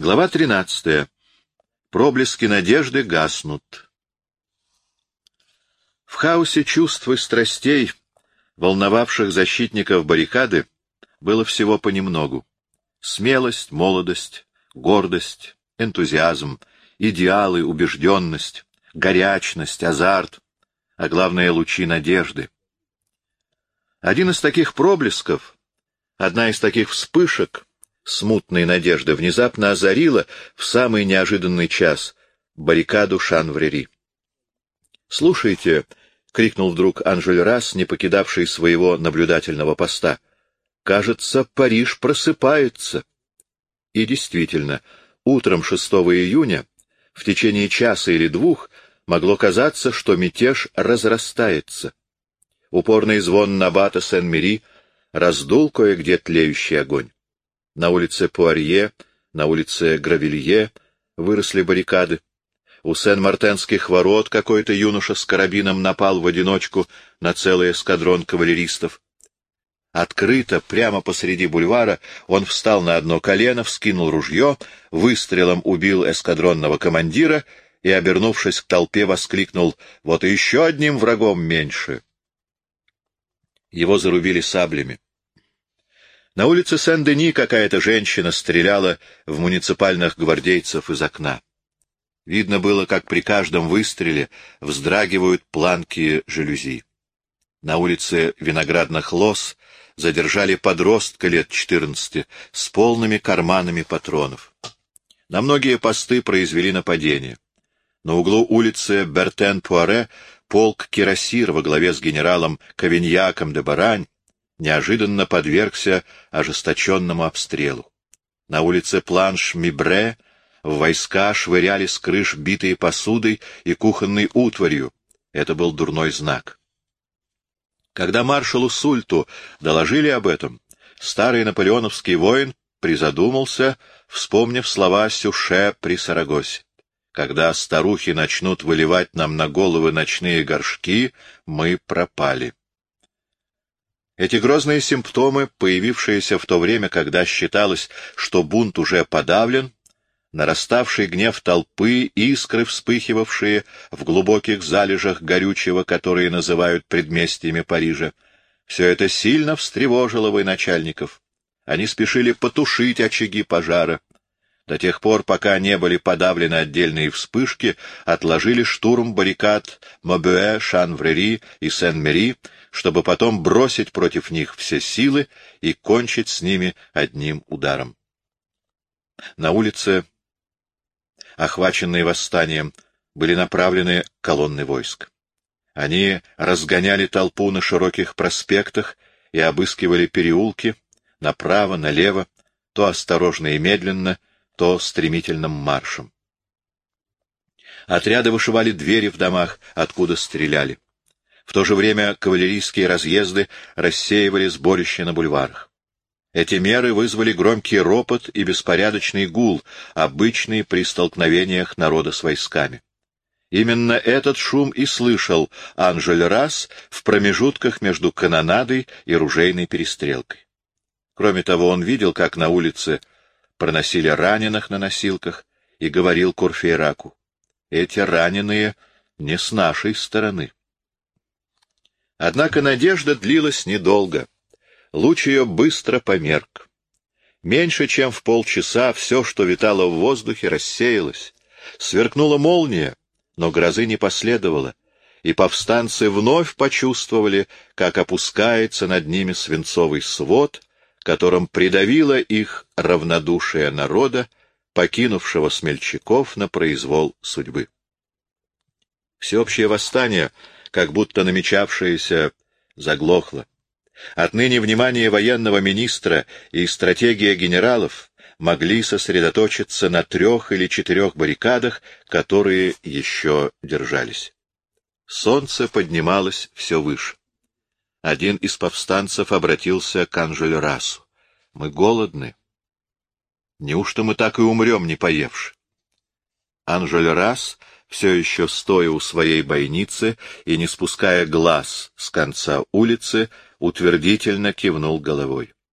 Глава 13. Проблески надежды гаснут. В хаосе чувств и страстей, волновавших защитников баррикады, было всего понемногу. Смелость, молодость, гордость, энтузиазм, идеалы, убежденность, горячность, азарт, а главное — лучи надежды. Один из таких проблесков, одна из таких вспышек смутной надежды внезапно озарила в самый неожиданный час баррикаду Шанврери. «Слушайте», — крикнул вдруг Анжель Расс, не покидавший своего наблюдательного поста, — «кажется, Париж просыпается». И действительно, утром 6 июня, в течение часа или двух, могло казаться, что мятеж разрастается. Упорный звон Набата Сен-Мири раздул кое-где тлеющий огонь. На улице Пуарье, на улице Гравилье выросли баррикады. У Сен-Мартенских ворот какой-то юноша с карабином напал в одиночку на целый эскадрон кавалеристов. Открыто, прямо посреди бульвара, он встал на одно колено, вскинул ружье, выстрелом убил эскадронного командира и, обернувшись к толпе, воскликнул «Вот еще одним врагом меньше!» Его зарубили саблями. На улице Сен-Дени какая-то женщина стреляла в муниципальных гвардейцев из окна. Видно было, как при каждом выстреле вздрагивают планки жалюзи. На улице Виноградных Лос задержали подростка лет четырнадцати с полными карманами патронов. На многие посты произвели нападение. На углу улицы Бертен-Пуаре полк Кирасир во главе с генералом Кавиньяком де Барань неожиданно подвергся ожесточенному обстрелу. На улице Планш-Мибре в войска швыряли с крыш битые посудой и кухонной утварью. Это был дурной знак. Когда маршалу Сульту доложили об этом, старый наполеоновский воин призадумался, вспомнив слова Сюше при Сарагосе. Когда старухи начнут выливать нам на головы ночные горшки, мы пропали. Эти грозные симптомы, появившиеся в то время, когда считалось, что бунт уже подавлен, нараставший гнев толпы, искры, вспыхивавшие в глубоких залежах горючего, которые называют предместьями Парижа, все это сильно встревожило военачальников. Они спешили потушить очаги пожара, до тех пор, пока не были подавлены отдельные вспышки, отложили штурм баррикад Мобюэ, Шанврери и Сен-Мери, чтобы потом бросить против них все силы и кончить с ними одним ударом. На улице, охваченные восстанием, были направлены колонны войск. Они разгоняли толпу на широких проспектах и обыскивали переулки направо, налево, то осторожно и медленно, то стремительным маршем. Отряды вышивали двери в домах, откуда стреляли. В то же время кавалерийские разъезды рассеивали сборище на бульварах. Эти меры вызвали громкий ропот и беспорядочный гул, обычный при столкновениях народа с войсками. Именно этот шум и слышал Анжель Расс в промежутках между канонадой и ружейной перестрелкой. Кроме того, он видел, как на улице проносили раненых на носилках, и говорил Курфейраку, «Эти раненые не с нашей стороны». Однако надежда длилась недолго. Луч ее быстро померк. Меньше чем в полчаса все, что витало в воздухе, рассеялось. Сверкнула молния, но грозы не последовало, и повстанцы вновь почувствовали, как опускается над ними свинцовый свод, которым придавило их равнодушие народа, покинувшего смельчаков на произвол судьбы. Всеобщее восстание, как будто намечавшееся, заглохло. Отныне внимание военного министра и стратегия генералов могли сосредоточиться на трех или четырех баррикадах, которые еще держались. Солнце поднималось все выше. Один из повстанцев обратился к Анжелю Расу. — Мы голодны. Неужто мы так и умрем, не поевши? Анжель Рас, все еще стоя у своей бойницы и не спуская глаз с конца улицы, утвердительно кивнул головой.